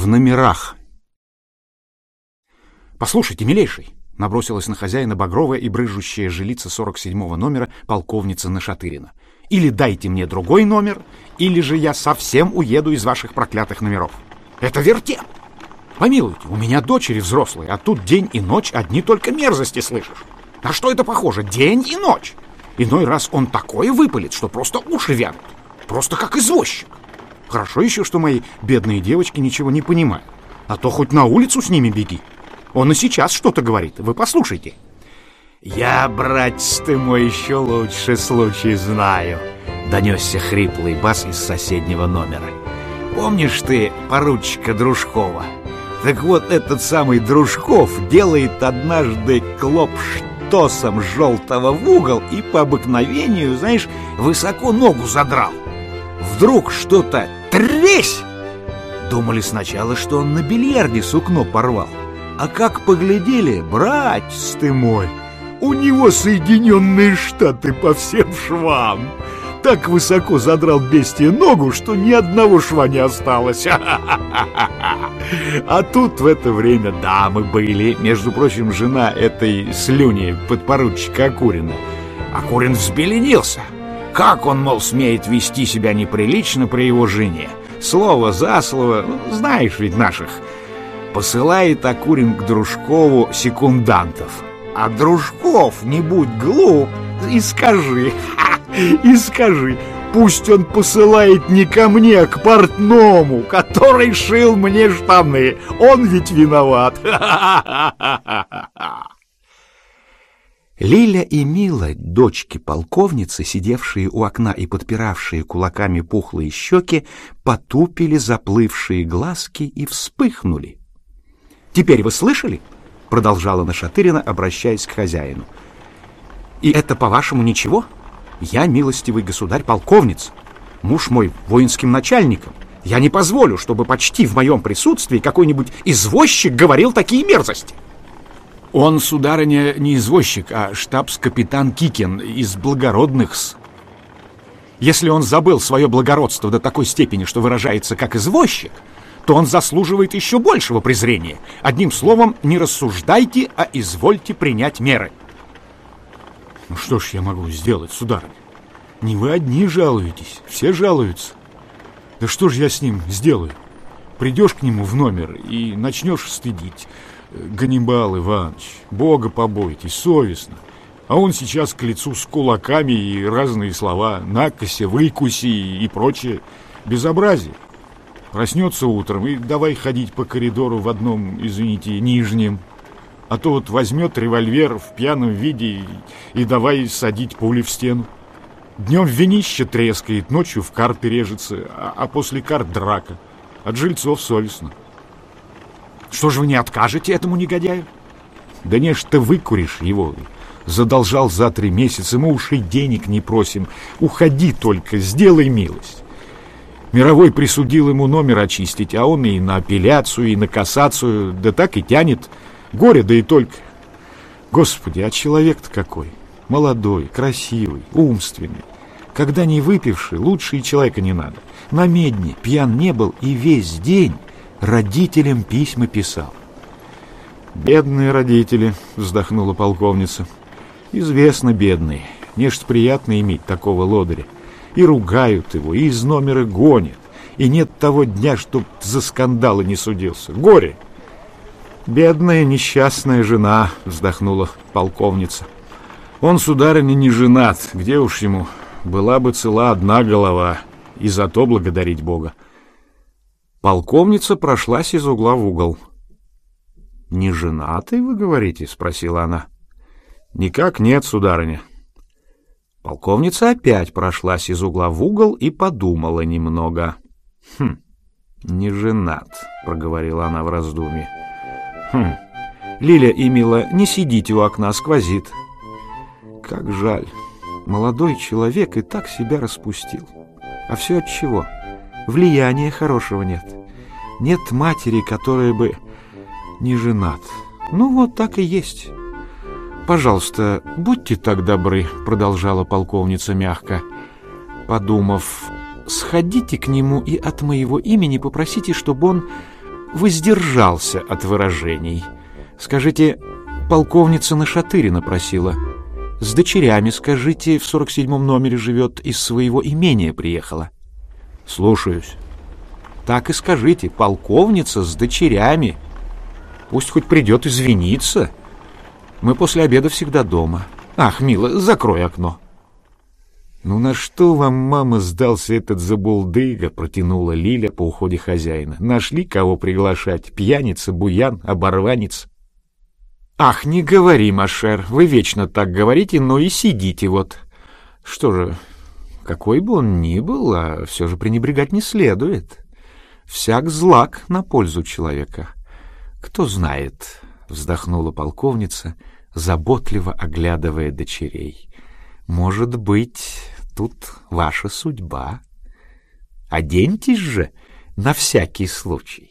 в номерах. «Послушайте, милейший!» — набросилась на хозяина багровая и брыжущая жилица 47-го номера полковница Нашатырина. «Или дайте мне другой номер, или же я совсем уеду из ваших проклятых номеров. Это вертеп! Помилуйте, у меня дочери взрослые, а тут день и ночь одни только мерзости слышишь. На что это похоже? День и ночь! Иной раз он такое выпалит, что просто уши вянут. Просто как извозчик. Хорошо еще, что мои бедные девочки ничего не понимают. А то хоть на улицу с ними беги. Он и сейчас что-то говорит. Вы послушайте. «Я, братец ты мой, еще лучше случай знаю», — донесся хриплый бас из соседнего номера. «Помнишь ты поручика Дружкова? Так вот этот самый Дружков делает однажды клоп-штосом желтого в угол и по обыкновению, знаешь, высоко ногу задрал. Вдруг что-то тресь! Думали сначала, что он на бильярде сукно порвал. А как поглядели, братец ты мой, у него Соединенные Штаты по всем швам. Так высоко задрал бестие ногу, что ни одного шва не осталось. А тут в это время дамы были. Между прочим, жена этой слюни, подпоручика Акурина. Акурин взбеленился. Как он, мол, смеет вести себя неприлично при его жене? Слово за слово, знаешь ведь наших посылает Акурин к Дружкову секундантов. А Дружков, не будь глуп, и скажи, ха, и скажи, пусть он посылает не ко мне, а к портному, который шил мне штаны. Он ведь виноват. Лиля и Мила, дочки полковницы, сидевшие у окна и подпиравшие кулаками пухлые щеки, потупили заплывшие глазки и вспыхнули. Теперь вы слышали? Продолжала Нашатырина, обращаясь к хозяину. И это, по-вашему, ничего? Я милостивый государь-полковниц, муж мой воинским начальником. Я не позволю, чтобы почти в моем присутствии какой-нибудь извозчик говорил такие мерзости. Он, сударыня, не извозчик, а штабс-капитан Кикин из благородных -с. Если он забыл свое благородство до такой степени, что выражается как извозчик, то он заслуживает еще большего презрения. Одним словом, не рассуждайте, а извольте принять меры. Ну что ж я могу сделать, сударыня? Не вы одни жалуетесь, все жалуются. Да что ж я с ним сделаю? Придешь к нему в номер и начнешь стыдить. Ганнибал Иванович, бога побойтесь, совестно. А он сейчас к лицу с кулаками и разные слова «накоси», «выкуси» и прочее безобразие. Проснется утром и давай ходить по коридору в одном, извините, нижнем. А то вот возьмет револьвер в пьяном виде и, и давай садить пули в стену. Днем винище трескает, ночью в карт пережится, а, а после карт драка. От жильцов совестно. Что же вы не откажете этому негодяю? Да не ж ты выкуришь его. Задолжал за три месяца, мы уж и денег не просим. Уходи только, сделай милость. Мировой присудил ему номер очистить, а он и на апелляцию, и на кассацию, да так и тянет. Горе, да и только. Господи, а человек-то какой? Молодой, красивый, умственный. Когда не выпивший, лучше и человека не надо. На медне пьян не был и весь день родителям письма писал. «Бедные родители», — вздохнула полковница. «Известно, бедные. Нечто приятно иметь такого лодыря и ругают его, и из номера гонят. И нет того дня, чтоб за скандалы не судился. Горе! Бедная несчастная жена, вздохнула полковница. Он, сударыня, не женат. Где уж ему? Была бы цела одна голова. И за то благодарить Бога. Полковница прошлась из угла в угол. «Не женатый, вы говорите?» — спросила она. «Никак нет, сударыня. Полковница опять прошлась из угла в угол и подумала немного. «Хм, не женат», — проговорила она в раздумье. «Хм, Лиля и Мила, не сидите у окна, сквозит». «Как жаль, молодой человек и так себя распустил. А все от чего? Влияния хорошего нет. Нет матери, которая бы не женат. Ну вот так и есть». «Пожалуйста, будьте так добры», — продолжала полковница мягко. Подумав, «сходите к нему и от моего имени попросите, чтобы он воздержался от выражений. Скажите, полковница на Шатырина просила. С дочерями, скажите, в сорок седьмом номере живет, из своего имения приехала. Слушаюсь. Так и скажите, полковница с дочерями. Пусть хоть придет извиниться. Мы после обеда всегда дома. Ах, мила, закрой окно. «Ну на что вам, мама, сдался этот забулдыга?» — протянула Лиля по уходе хозяина. «Нашли, кого приглашать? Пьяница, буян, оборванец?» «Ах, не говори, Машер, вы вечно так говорите, но и сидите вот. Что же, какой бы он ни был, а все же пренебрегать не следует. Всяк злак на пользу человека. Кто знает, — вздохнула полковница, заботливо оглядывая дочерей. Может быть, тут ваша судьба. Оденьтесь же на всякий случай.